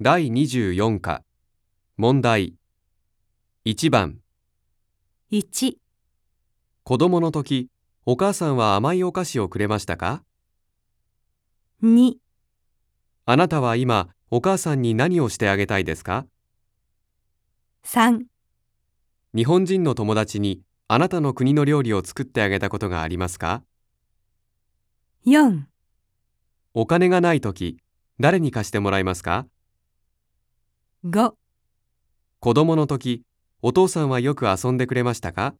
第24課。問題。1番。1、子供の時お母さんは甘いお菓子をくれましたか？2、あなたは今お母さんに何をしてあげたいですか？3、日本人の友達にあなたの国の料理を作ってあげたことがありますか？4、お金がない時誰に貸してもらいますか？5子供の時お父さんはよく遊んでくれましたか？